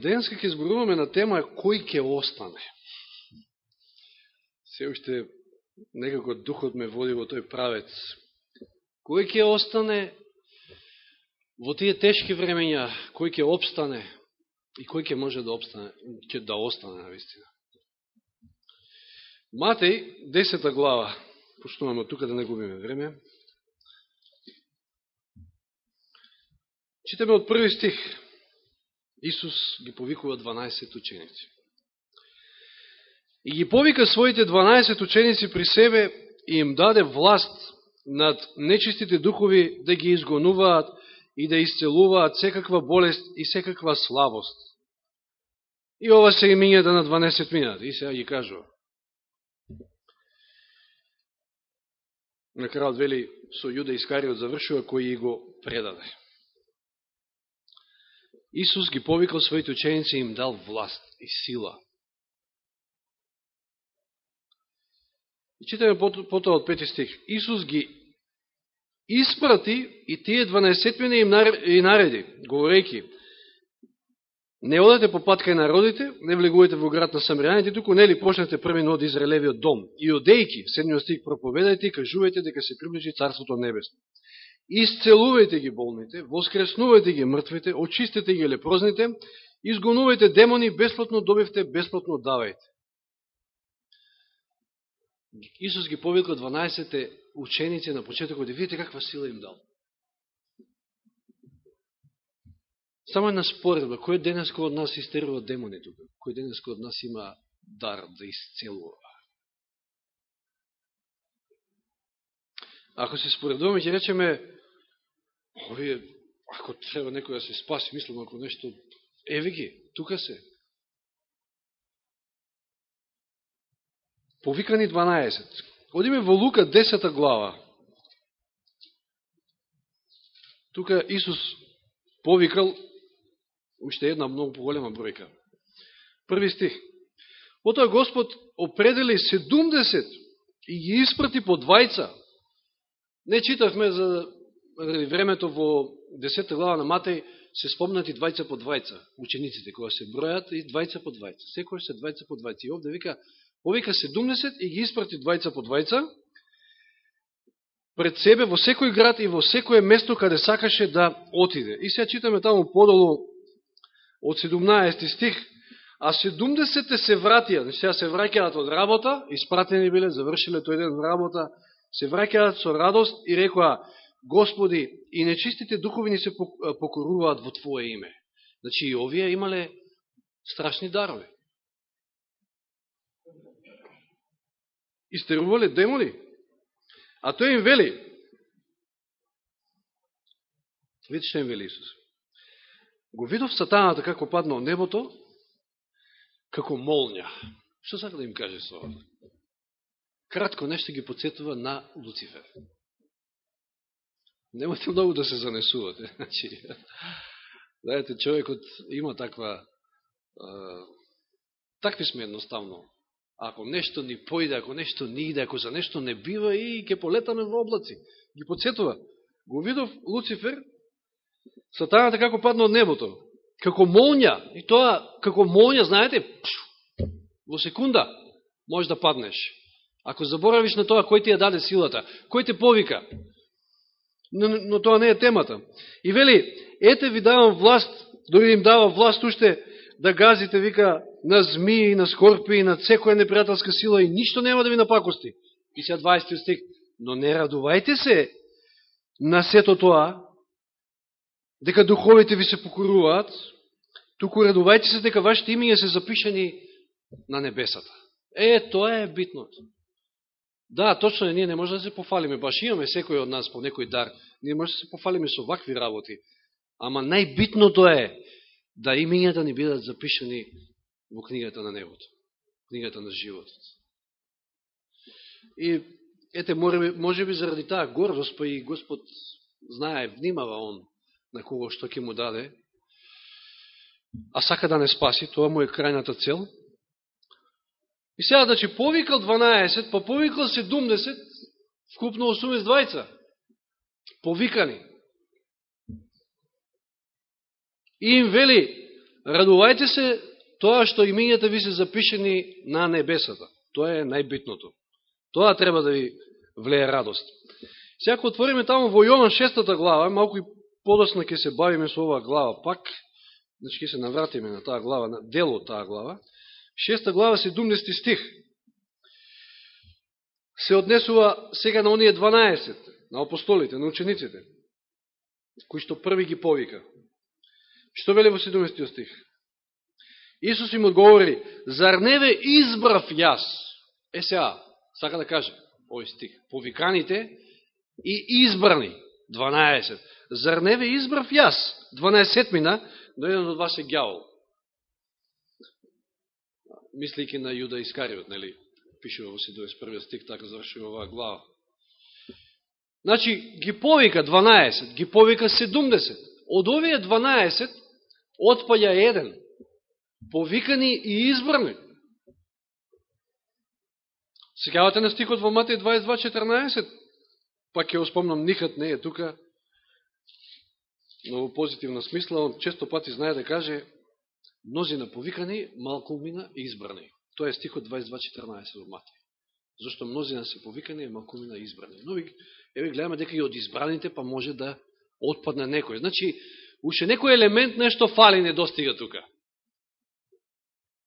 Денеска ќе зборуваме на тема кој ќе остане. Се уште некако духот ме води во тој правец. Кој ќе остане во тие тешки времења, кој ќе обстане и кој ќе може да обстане, ќе да остане на вистина. Матеј, 10 глава, почнуваме тука да не губиме време. Читаме од први стих. Исус ги повикува 12 ученици. И ги повика своите 12 ученици при себе и им даде власт над нечистите духови да ги изгонуваат и да исцелуваат секаква болест и секаква слабост. И ова се имињата на 12 минат. И сега ги кажува. На крајот вели со Јуда Искариот завршува кој и го предаде. Исус ги повикал своите ученици и им дал власт и сила. И читаме потоа од пети стих. Исус ги испрати и тие 12 мина им нареди, говорејќи, не одете по пат на народите, не влегувате во град на Самријаните, туку нели почнете први од Израелевиот дом. И одејки, седмиот стих, проповедајте и кажувајте дека се приближи Царството Небесно. Исцелувајте ги болните, воскреснувајте ги мртвите, очистете ги лепрозните, изгонувајте демони, бесплатно добивте, бесплатно давајте. Исус ги повикал 12 ученици на почетокот и видите каква сила им дал. Само една споредба, кој денеско од нас истерува демони тука? Кој денеско од нас има дар да исцелува? Ако се споредуваме, ќе речеме, овие, ако треба некој да се спаси, мислам, ако нешто, еве ги, тука се. Повикани 12. Одиме во Лука 10 глава. Тука Исус повикал уште една многу поголема бројка. Први стих. Потоа Господ определи 70 и ги испрати по двајца. Не читавме за ради времето во 10 глава на Матеј се спомнати двајца по двајца, учениците кога се бројат и двајца по двајца. Секој се двајца по двајца. И овде вика, повика 70 и ги испрати двајца по двајца пред себе во секој град и во секое место каде сакаше да отиде. И сега читаме таму подолу од 17 стих, а 70 се вратија, значи сега се враќаат од работа, испратени биле, завршиле тој ден работа, се враќаат со радост и рекоа, Господи, и нечистите духови ни се покоруваат во Твое име. Значи и овие имале страшни дарови. Истерувале демони. А тој им вели, видите што им вели Исус, го видов сатаната како падна од небото, како молња. Што сака да им каже со ова? Кратко нешто ги подсетува на Луцифер. Немате многу да се занесувате. Значи, знаете, човекот има таква... А, такви сме едноставно. Ако нешто ни појде, ако нешто ни иде, ако за нешто не бива и ќе полетаме во облаци. Ги подсетува. Го видов Луцифер, сатаната како падна од небото. Како молња. И тоа, како молња, знаете, во секунда може да паднеш. Ако заборавиш на тоа, кој ти ја даде силата, кој те повика, но, но тоа не е темата. И вели, ете ви давам власт, дори им дава власт уште да газите, вика, на змии, на скорпии, на секоја непријателска сила и ништо нема да ви напакости. И сега 20 стих. Но не радувајте се на сето тоа, дека духовите ви се покоруваат, туку радувајте се дека вашите имиња се запишани на небесата. Е, тоа е битното. Да, точно е, ние не може да се пофалиме, баш имаме секој од нас по некој дар, ние може да се пофалиме со вакви работи, ама најбитното е да имињата ни бидат запишани во книгата на небото, книгата на животот. И ете, може би заради таа гордост, па и Господ знае, внимава Он на кого што ќе му даде, а сака да не спаси, тоа му е крајната цел, И сега, значи, повикал 12, па повикал 70, вкупно 82. Повикани. И им вели, Радувајте се тоа што имињата ви се запишени на небесата. Тоа е најбитното. Тоа треба да ви влее радост. Сега ако отвориме таму во Јован шестата глава, малку и подосна ќе се бавиме со оваа глава пак, значи ќе се навратиме на таа глава, на дело таа глава, шеста глава, 17 стих, се однесува сега на оние 12, на апостолите, на учениците, кои што први ги повика. Што вели во 17 стих? Исус им одговори, зар не ве избрав јас? Е сега, сака да каже, овој стих, повиканите и избрани, 12. Зар не ве избрав јас? 12 мина, но еден од вас е гјавол. Мислики на Јуда Искариот, нели? Пишува во 21 стих, така завршува оваа глава. Значи, ги повика 12, ги повика 70. Од овие 12, отпаја еден. Повикани и избрани. Секавате на стихот во Матеј 22.14, па ќе спомнам, никад не е тука, но во позитивна смисла, он често пати знае да каже, мнозина повикани, малку умина и избрани. Тоа е стихот 22.14 од Матеј. Зошто мнозина се повикани, малку умина и избрани. Но еве гледаме дека и од избраните па може да отпадне некој. Значи, уште некој елемент нешто фали, не достига тука.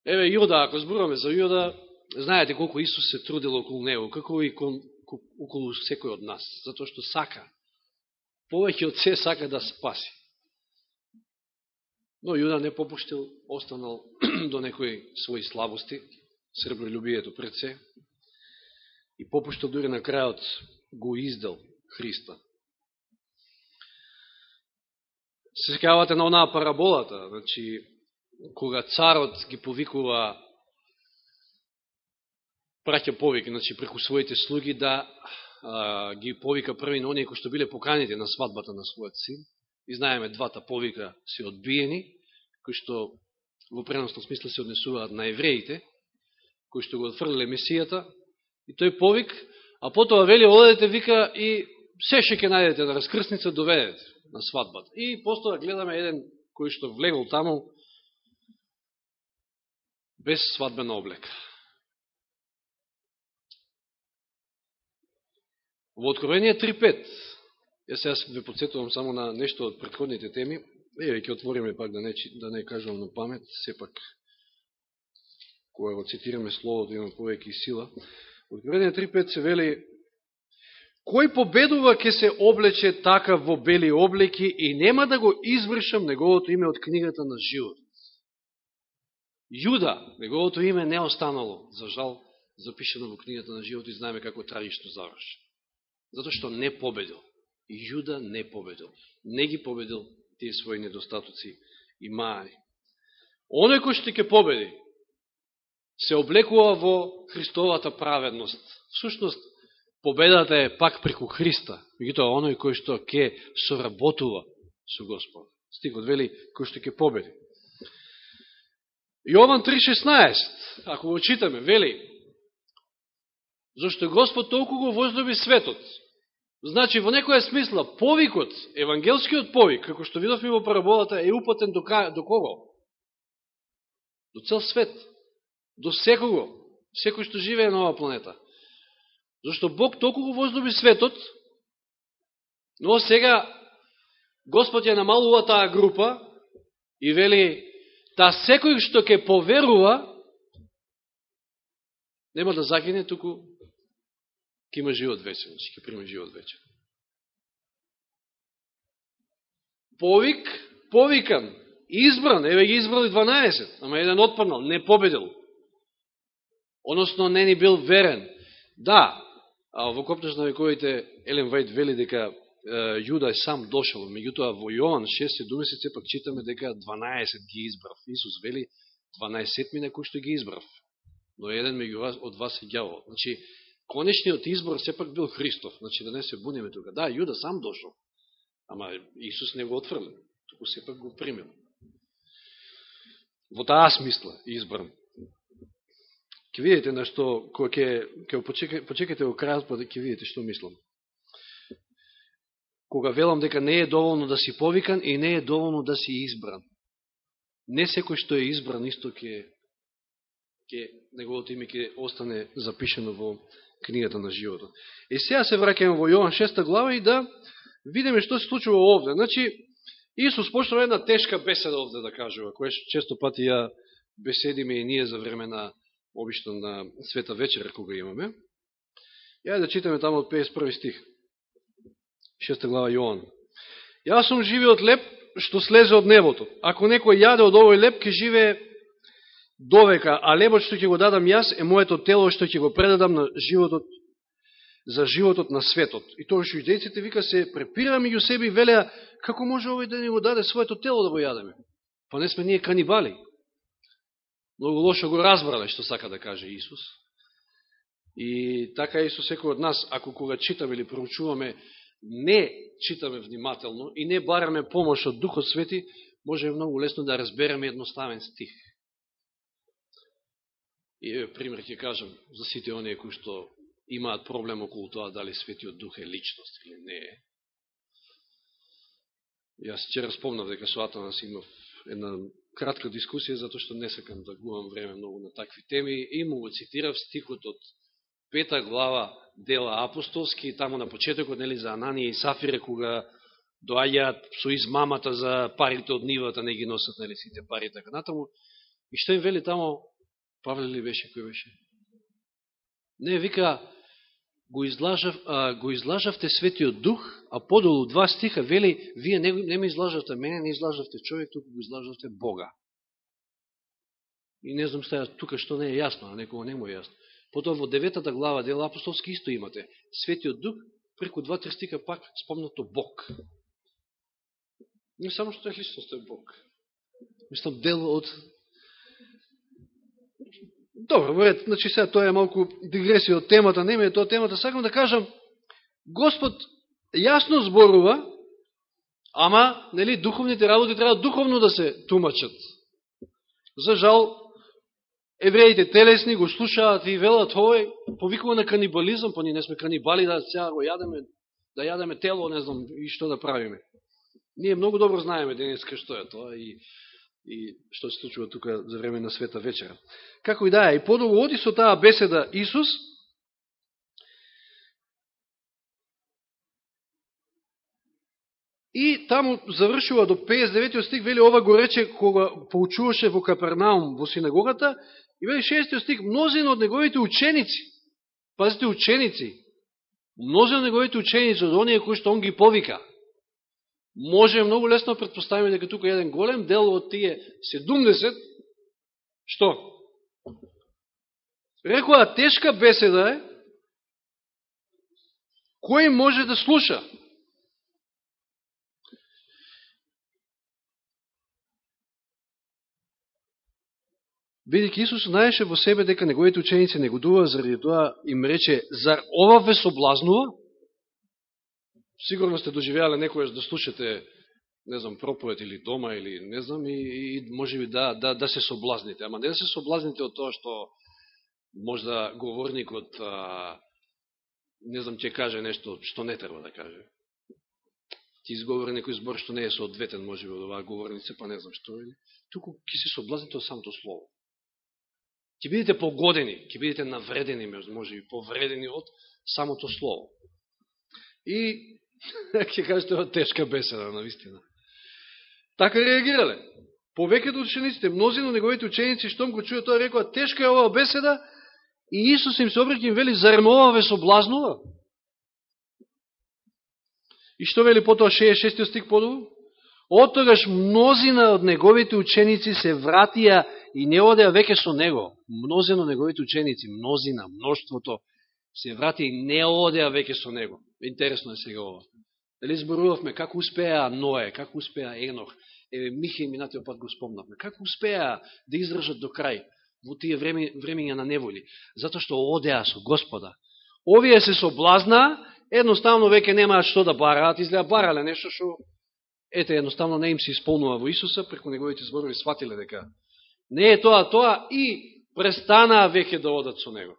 Еве Јуда, ако зборуваме за Јуда, знаете колку Исус се трудил околу него, како и кон, околу секој од нас, затоа што сака, повеќе од се сака да спаси. Но Јуда не попуштил, останал до некои своји слабости, сребролюбието пред се, и попуштил дури на крајот го издал Христа. Се секавате на онаа параболата, значи, кога царот ги повикува праќа повик, значи преку своите слуги да а, ги повика први на оние кои што биле поканите на свадбата на својот син. И знаеме, двата повика се одбиени, кои што во преносно смисла се однесуваат на евреите, кои што го отфрлиле Месијата, и тој повик, а потоа вели, одете, вика, и се ше ке најдете на раскрсница, доведете на сватбата. И постоја гледаме еден кој што влегол таму без свадбена облека. Во Откровение 3.5, јас сега ве подсетувам само на нешто од предходните теми, еве ќе отвориме пак да не, да не кажувам на памет, сепак кога го цитираме Словото има повеќе сила. Во Откровение 3.5 се вели Кој победува ке се облече така во бели облеки и нема да го извршам неговото име од книгата на живот. Јуда, неговото име не останало, за жал, запишено во книгата на живот и знаеме како трагично заврши. Зато што не победил. Јуда не победил. Не ги победил тие своји недостатоци и маји. Оној кој што ќе победи, се облекува во Христовата праведност. Всушност, победата е пак преку Христа. Меѓутоа, оној кој што ќе соработува со Господ. Стигот вели, кој што ќе победи. Јован 3.16, ако го читаме, вели, зашто Господ толку го возлюби светот, Значи, во некоја смисла, повикот, евангелскиот повик, како што видовме во параболата, е упатен до, до кого? До цел свет. До секого. Секој што живее на оваа планета. Зашто Бог толку го возлюби светот, но сега Господ ја намалува таа група и вели, та секој што ќе поверува, нема да загине, туку ќе има живот вечен, значи, ќе приме живот вечен. Повик, повикан, избран, еве ги избрали 12, ама еден отпаднал, не победил. Односно, не ни бил верен. Да, а во Копташ на вековите Елен Вајд вели дека Јуда е сам дошел, меѓутоа во Јован 6.17 сепак читаме дека 12 ги избрав. Исус вели 12 мина кои што ги избрав. Но еден меѓу вас, од вас е ѓавол. Значи, конечниот избор сепак бил Христов, значи да не се буниме тука. Да, Јуда сам дошол, ама Исус не го отфрлил, туку сепак го примил. Во таа смисла избран. Ке видите на што, кога ке, ке почека, почекате во крајот, па да ке видите што мислам. Кога велам дека не е доволно да си повикан и не е доволно да си избран. не секој што е избран исто ке ќе неговото име ќе остане запишено во книгата на животот. И сега се враќаме во Јован 6 глава и да видиме што се случува овде. Значи, Исус почнува една тешка беседа овде да кажува, која често пати ја беседиме и ние за време на обично на света вечера кога имаме. Ја да читаме тамо од 51 стих. 6 глава Јован. Јас сум живиот леп што слезе од небото. Ако некој јаде од овој леп, ќе живее довека, а лебот што ќе го дадам јас е моето тело што ќе го предадам на животот за животот на светот. И тоа што идејците вика се препира меѓу себе и велеа како може овој да ни го даде своето тело да го јадеме? Па не сме ние канибали. Многу лошо го разбрале што сака да каже Исус. И така е со секој од нас, ако кога читаме или проучуваме, не читаме внимателно и не бараме помош од Духот Свети, може многу лесно да разбереме едноставен стих. И еве пример ќе кажам за сите оние кои што имаат проблем околу тоа дали Светиот Дух е личност или не е. Јас вчера спомнав дека со Атанас имав една кратка дискусија, затоа што не сакам да губам време многу на такви теми, и му го цитирав стихот од пета глава дела апостолски, таму на почетокот, нели, за Ананија и Сафире, кога доаѓаат со измамата за парите од нивата, не ги носат, нели, сите пари, така натаму. И што им вели таму, Павле ли беше, кој беше? Не, вика, го, излажав, а, го излажавте Светиот Дух, а подолу два стиха вели, вие не, не ме излажавте мене, не излажавте човек, туку го излажавте Бога. И не знам стаја тука што не е јасно, а некој не му е јасно. Потоа во деветата глава дел апостолски исто имате. Светиот Дух, преку два-три стика пак спомнато Бог. Не само што е Христос, е Бог. Мислам, дел од Добро, во ред, значи сега тоа е малку дигресија од темата, не ме е тоа темата, сакам да кажам, Господ јасно зборува, ама, нели, духовните работи треба духовно да се тумачат. За жал, евреите телесни го слушаат и велат ој, повикува на канибализам, па ние не сме канибали да сега го јадеме, да јадеме тело, не знам и што да правиме. Ние многу добро знаеме денеска што е тоа и и што се случува тука за време на света вечера. Како и да е, и подолу оди со таа беседа Исус, И таму завршува до 59 стих, вели ова го рече кога поучуваше во Капернаум во синагогата, и вели 6 стих, мнозин од неговите ученици, пазите ученици, Мнозин од неговите ученици, од оние кои што он ги повика, може многу лесно да предпоставиме дека тука еден голем дел од тие 70, што? Рекоа тешка беседа е, кој може да слуша? Бидеќи Исус знаеше во себе дека неговите ученици негодува, заради тоа им рече, зар ова ве соблазнува? Сигурно сте доживеале некојаш да слушате, не знам, проповед или дома, или не знам, и, и може би да, да, да се соблазните. Ама не да се соблазните од тоа што може да говорникот, а, не знам, ќе каже нешто што не треба да каже. Ти изговори некој збор што не е соодветен, може би, од оваа говорница, па не знам што е. Туку ќе се соблазните од самото слово. Ќе бидете погодени, ќе бидете навредени, може би, повредени од самото слово. И ќе кажете, ова тешка беседа, на вистина. Така реагирале. Повеќето учениците, мнозина неговите ученици, штом го чуја тоа, рекоа, тешка е оваа беседа, и Исус им се обреќа им вели, зарем ова ве соблазнува? И што вели потоа 66 стих подолу? Отогаш мнозина од неговите ученици се вратија и не одеа веќе со него. Мнозина од неговите ученици, мнозина, мноштвото, се врати и не одеа веќе со него. Интересно е сега ова. Дали зборувавме како успеа Ное, како успеа Енох, еве Михе и минатиот пат го спомнавме, како успеа да издржат до крај во тие време, времења на неволи, затоа што одеа со Господа. Овие се соблазна, едноставно веќе немаат што да бараат, изгледа барале нешто што ете едноставно не им се исполнува во Исуса, преку неговите зборови сватиле дека не е тоа тоа и престанаа веќе да одат со него.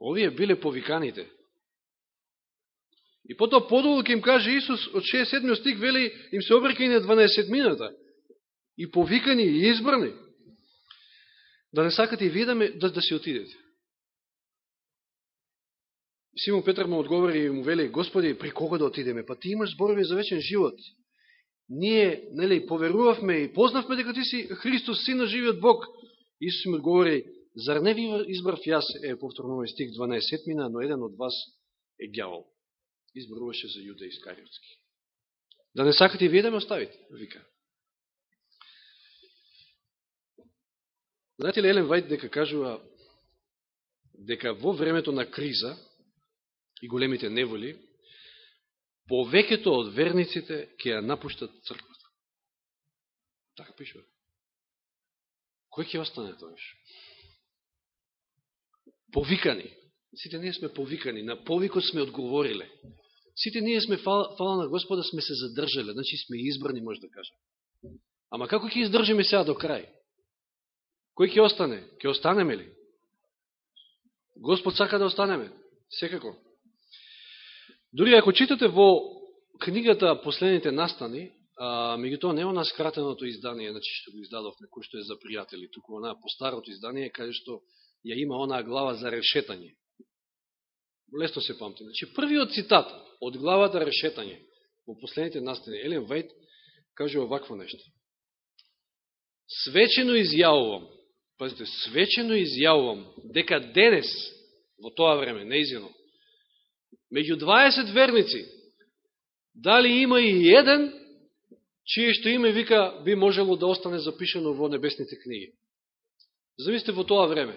Овие биле повиканите. И потоа подолу ќе им каже Исус од 67 стих вели им се обрекани на 12 мината и повикани и избрани да не сакате и вие да, ме, да, да си отидете. Симон Петр му одговори и му вели, Господи, при кого да отидеме? Па ти имаш зборови за вечен живот. Ние, нели, поверувавме и познавме дека ти си Христос, син на живиот Бог. Исус му одговори, зар не ви избрав јас, е повторно стих 12 мина, но еден од вас е гјавол. Изборуваше за Јуда Искариотски. Да не сакате и вие да ме оставите, вика. Знаете ли, Елен Вајд дека кажува дека во времето на криза и големите неволи, повеќето од верниците ќе ја напуштат црквата. Така пишува. Кој ќе остане тоа? Повикани. Сите ние сме повикани. На повикот сме одговориле. Сите ние сме, фала, фала на Господа, сме се задржале. Значи сме избрани, може да кажем. Ама како ќе издржиме сега до крај? Кој ќе остане? Ќе останеме ли? Господ сака да останеме. Секако. Дори ако читате во книгата Последните настани, а, тоа не е она скратеното издание, значи што го издадовме, кој што е за пријатели, туку она постарото издание, каде што ја има онаа глава за решетање. Лесно се памти. Значи, првиот цитат од главата решетање во Последните настани, Елен Вајд, каже овакво нешто. Свечено изјавувам, пазите, свечено изјавувам дека денес, во тоа време, неизјано, меѓу 20 верници, дали има и еден, чие што име вика би можело да остане запишено во небесните книги. Замислите во тоа време.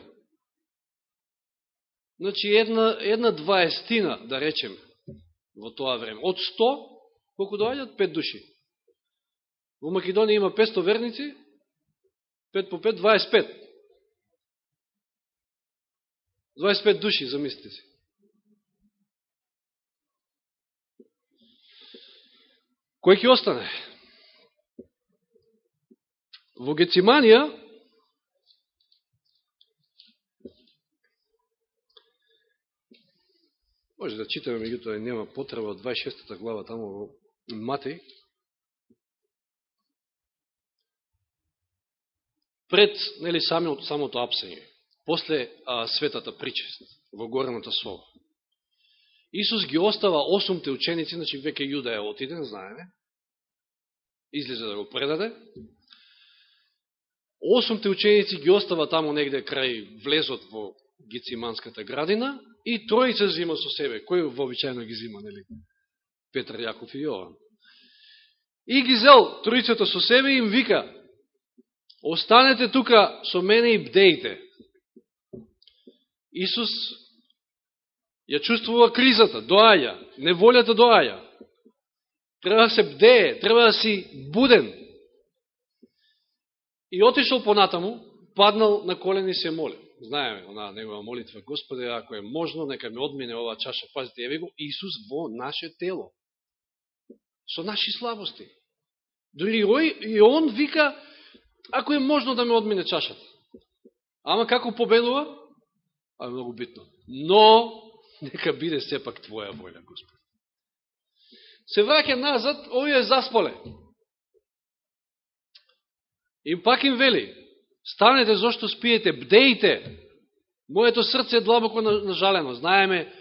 Значи една, една дваестина, да речем, во тоа време. Од 100, колку доаѓат? 5 души. Во Македонија има 500 верници, 5 по 5, 25. 25 души, замислите си. Кој ќе остане? Во Гециманија може да читаме, меѓутоа нема потреба од 26 глава таму во Матеј. Пред нели самото, самото апсење после а, светата причест во горната сова. Исус ги остава осумте ученици, значи веќе Јуда е отиден, знаеме, излезе да го предаде. Осумте ученици ги остава таму негде крај влезот во Гециманската градина и троица зима со себе. Кој вообичајно ги зима, нели? Петр, Јаков и Јован. И ги зел троицата со себе и им вика, останете тука со мене и бдејте. Исус ја чувствува кризата, доаја, неволјата доаја. Треба да се бдее, треба да си буден. И отишол понатаму, паднал на колени и се моли. Знаеме, она негова молитва, Господе, ако е можно, нека ми одмине оваа чаша. Пазите, еве го Исус во наше тело. Со наши слабости. Дори и он вика, ако е можно да ме одмине чашата. Ама како победува? а е многу битно. Но, нека биде сепак Твоја воля, Господе Се враќа назад, овие засполе. И пак им вели, станете зашто спиете, бдејте. Моето срце е длабоко нажалено. Знаеме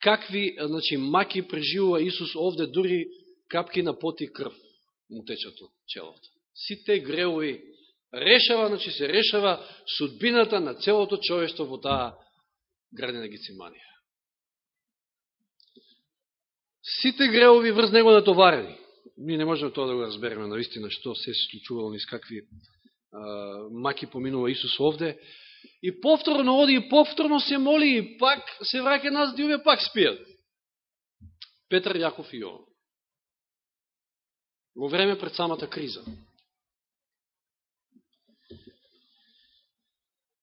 какви значи, маки преживува Исус овде, дури капки на поти крв му течат од челото. Сите греови решава, значи се решава судбината на целото човештво во таа градина Гециманија. Сите греови врз него натоварени. Ние не можеме тоа да го разбереме наистина што се случувало низ какви маки поминува Исус овде. И повторно оди и повторно се моли и пак се враќа нас, и овие пак спијат. Петар, Јаков и Јован. Во време пред самата криза.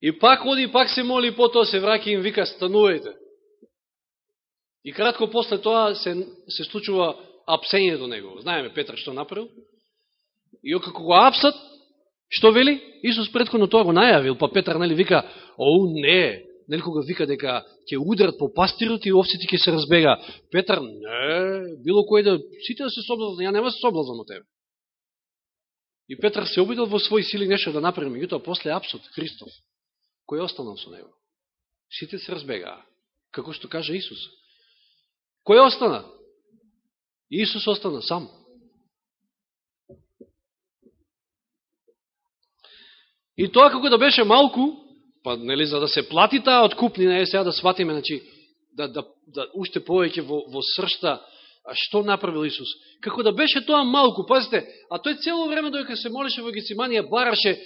И пак оди, и пак се моли, и потоа се враќа и им вика, станувајте. И кратко после тоа се, се случува апсењето него. Знаеме Петар што направил. И како го апсат, што вели? Исус предходно тоа го најавил, па Петар нели вика, оу не, нели кога вика дека ќе ударат по пастирот и овците ќе се разбега. Петар, не, било кој да, сите да се соблазнат, ја нема да се соблазнам од тебе. И Петар се обидел во своји сили нешто да направи, меѓутоа после апсот Христов, кој останал со него? Сите се разбегаа, како што кажа Исус. Кој остана? Исус остана сам. И тоа како да беше малку, па нели за да се плати таа откупнина, е сега да сватиме, значи да да да уште повеќе во во сршта а што направил Исус? Како да беше тоа малку, пазите, а тој цело време додека се молеше во Гециманија бараше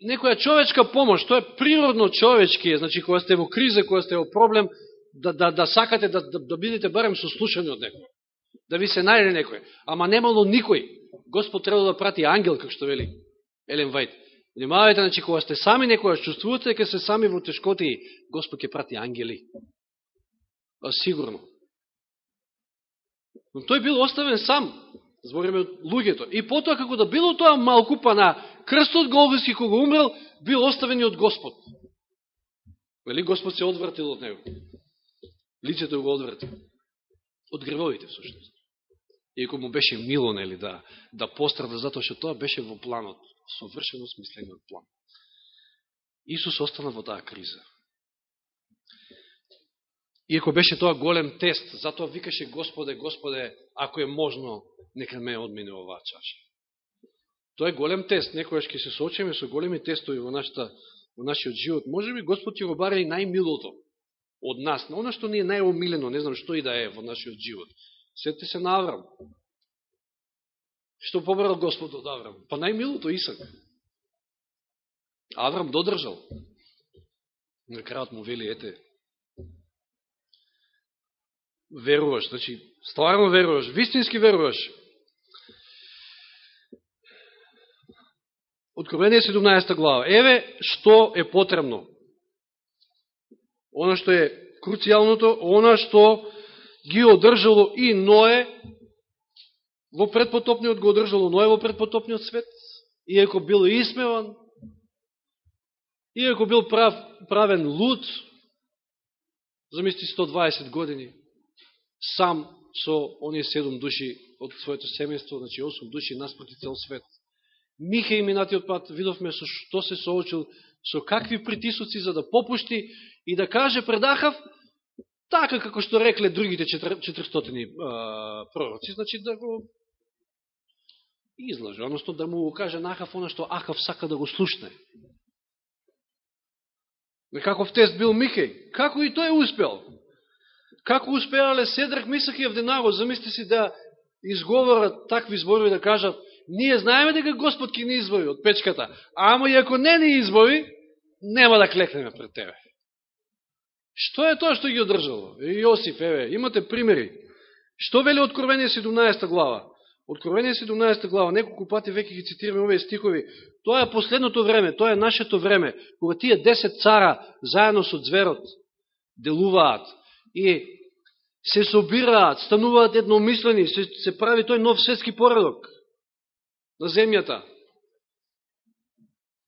некоја човечка помош, тоа е природно човечки, значи кога сте во криза, кога сте во проблем, да, да, да сакате да, да, да бидете барем сослушани од некој. Да ви се најде некој. Ама немало никој. Господ треба да прати ангел, како што вели Елен Вајт Внимавајте, значи, кога сте сами некоја, чувствувате дека се сами во тешкоти, Господ ќе прати ангели. А, сигурно. Но тој бил оставен сам, збориме од луѓето. И потоа, како да било тоа малку, па на крстот Голгоски, кога умрел, бил оставен и од Господ. Вели, Господ се одвратил од него. Лицето го одврати. Од гревовите, всушност. Иако му беше мило, нели, да, да пострада, затоа што тоа беше во планот, совршено смислениот план. Исус остана во таа криза. Иако беше тоа голем тест, затоа викаше Господе, Господе, ако е можно, нека ме одмине оваа чаша. Тоа е голем тест, некојаш ќе се соочиме со големи тестови во, нашата, во нашиот живот. Може би Господ ќе го бара и најмилото од нас, на оно што ни е најомилено, не знам што и да е во нашиот живот. Сетте се на Аврам. Што побрал Господ од Аврам? Па најмилото Исак. Аврам додржал. На крајот му вели, ете, веруваш, значи, стварно веруваш, вистински веруваш. Откровение 17 глава. Еве што е потребно. Оно што е круцијалното, оно што ги одржало и Ное во предпотопниот, го одржало Ное во предпотопниот свет, иако бил исмеван, иако бил прав, правен луд, замисли 120 години, сам со оние 7 души од своето семејство, значи 8 души наспроти цел свет. Миха и минатиот пат видовме со што се соочил, со какви притисоци за да попушти и да каже пред Ахав, така како што рекле другите 400 пророци, значи да го излаже, односно да му каже на Ахав оно што Ахав сака да го слушне. Некаков тест бил Михеј. Како и тој успел? Како успеале Седрак, Мисах и Авденаго, замисли си да изговорат такви зборови да кажат, ние знаеме дека Господ ќе ни избави од печката, ама и ако не ни избави, нема да клекнеме пред Тебе. Што е тоа што ги одржало? Јосиф, еве, имате примери. Што вели Откровение 17 глава? Откровение 17 глава, неколку пати веќе ги цитираме овие стихови. Тоа е последното време, тоа е нашето време, кога тие 10 цара заедно со зверот делуваат и се собираат, стануваат едномислени, се, се прави тој нов светски поредок на земјата.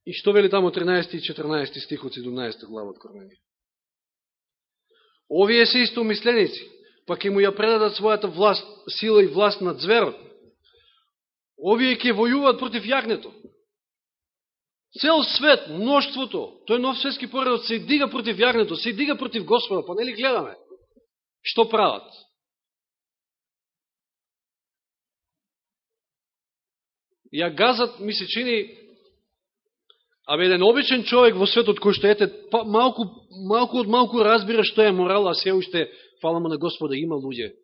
И што вели тамо 13 и 14 стих од 17 глава Откровение? Овие се истомисленици, па ќе му ја предадат својата власт, сила и власт над зверот. Овие ќе војуваат против јагнето. Цел свет, мноштвото, тој нов светски поредот се дига против јагнето, се дига против Господа, па нели гледаме? Што прават? Ја газат, ми се чини, абе еден обичен човек во светот кој што ете, па, малку, малку од малку разбира што е морал, а се уште, фалама на Господа, има луѓе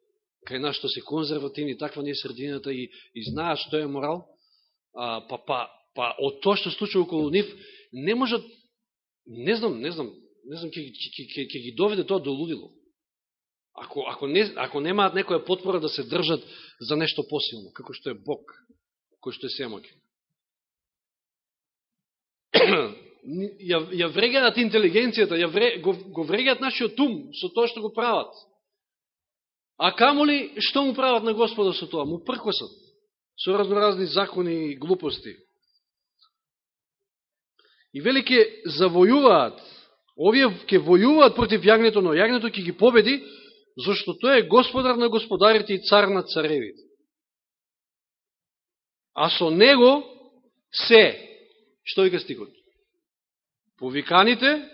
кај нас што се конзервативни, таква не е средината и, и знаат што е морал, а, па, па, па од тоа што случува околу нив, не можат, не знам, не знам, не знам, ќе ги доведе тоа до лудило. Ако, ако, не, ако немаат некоја потпора да се држат за нешто посилно, како што е Бог, кој што е семоќен ја, ја врегаат интелигенцијата, ја вре, го, го врегаат нашиот ум со тоа што го прават. А камо ли што му прават на Господа со тоа? Му пркосат со разноразни закони и глупости. И велике завојуваат Овие ќе војуваат против јагнето, но јагнето ќе ги победи, зашто тој е господар на господарите и цар на царевите. А со него се, што вика стикот? Повиканите,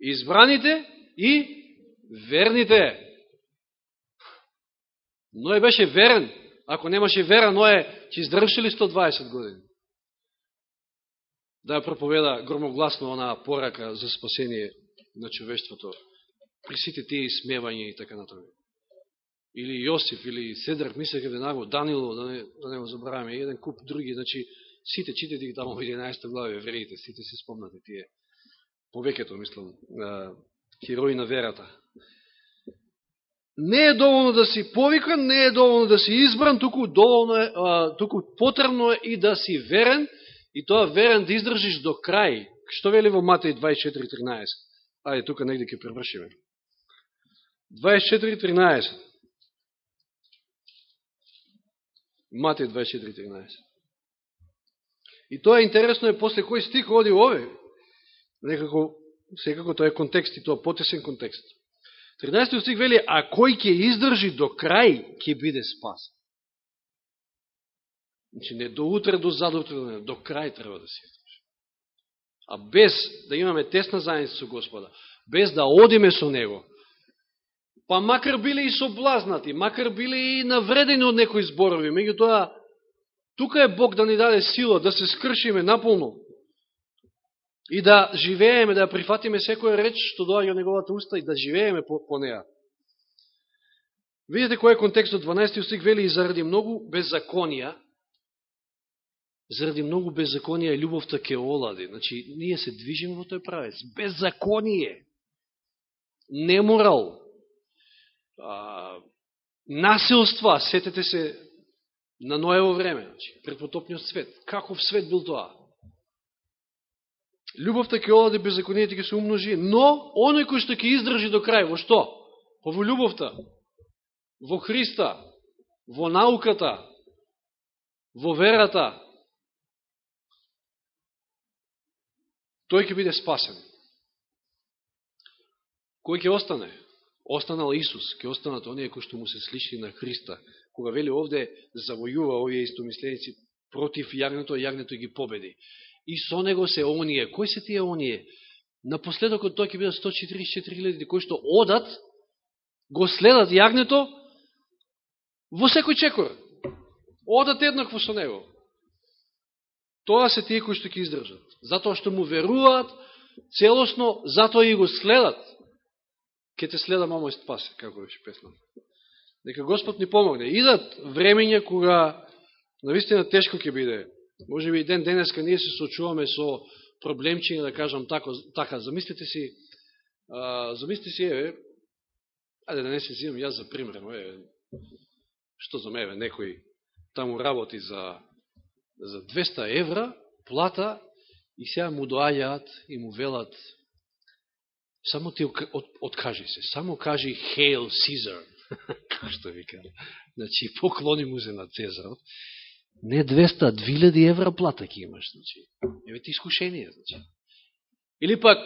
избраните и верните. Ној беше верен. Ако немаше вера, Ној ќе издржи ли 120 години? Да ја проповеда громогласно онаа порака за спасение на човештвото при сите тие смевања и така натаму. Или Јосиф, или Седрак, мислеха веднага, Данило, да не, да не го забравяме, еден куп други, значи, сите, читате ги тамо во 11 глави, верите, сите се спомнате тие, повеќето, мислам, херои на верата. Не е доволно да си повикан, не е доволно да си избран, туку, доволно е, а, туку потребно е и да си верен, и тоа верен да издржиш до крај. Што вели во Матеј 24.13? Ајде, тука негде ќе превршиме. 24.13. Матеј 24.13. И тоа е интересно е после кој стих оди ове. Некако, секако тоа е контекст и тоа потесен контекст. 13 стих вели, а кој ќе издржи до крај, ќе биде спасен. Значи, не до утре, до задутре, до крај треба да се издржи. А без да имаме тесна заедница со Господа, без да одиме со Него, па макар биле и соблазнати, макар биле и навредени од некои зборови, меѓу тоа, тука е Бог да ни даде сила, да се скршиме наполно, и да живееме, да прифатиме секоја реч што доаѓа неговата уста и да живееме по, по неа. Видите кој е контекстот 12 стих вели и заради многу беззаконија, заради многу беззаконија љубовта ке олади. Значи, ние се движиме во тој правец. Беззаконие, неморал, а, насилства, сетете се на Ноево време, значи, предпотопниот свет. Каков свет бил тоа? Любовта ќе оладе, беззаконијата ќе се умножи, но оној кој што ќе издржи до крај, во што? Па во любовта, во Христа, во науката, во верата, тој ќе биде спасен. Кој ќе остане? Останал Исус, ќе останат оние кои што му се слични на Христа. Кога вели овде завојува овие истомисленици против јагнето, јагнето ги победи и со него се оние. Кои се тие оние? Напоследокот тој ќе бидат 144.000 кои што одат, го следат јагнето во секој чекор. Одат еднакво со него. Тоа се тие кои што ќе издржат. Затоа што му веруваат целосно, затоа и го следат. Ке те следам, мамо и спасе, како беше песната. Нека Господ ни помогне. Идат времења кога навистина тешко ќе биде Може би и ден денеска ние се сочуваме со проблемчиња, да кажам тако, така. Замислите си, а, замислите си, еве, ајде да не се взимам јас за пример, еве, што за мене, некој таму работи за, за 200 евра, плата, и сега му доаѓаат и му велат, само ти откажи се, само кажи Hail Caesar, како што вика, значи поклони му се на Цезарот, Не 200, 2000 евра плата ќе имаш, значи. Еве ти искушение, значи. Или пак,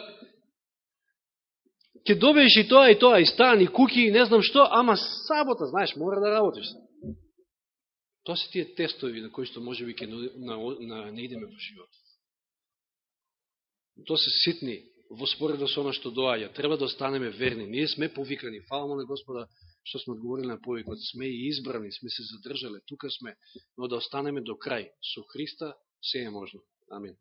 ќе добиеш и тоа и тоа, и стан, и куки, и не знам што, ама сабота, знаеш, мора да работиш. Тоа се тие тестови на кои што може би ќе на, на, не идеме во живот. Тоа се ситни во споредно со оно што доаѓа. Треба да останеме верни. Ние сме повикани. Фала на Господа што сме одговорили на повикот, сме и избрани, сме се задржале, тука сме, но да останеме до крај. Со Христа се е можно. Амин.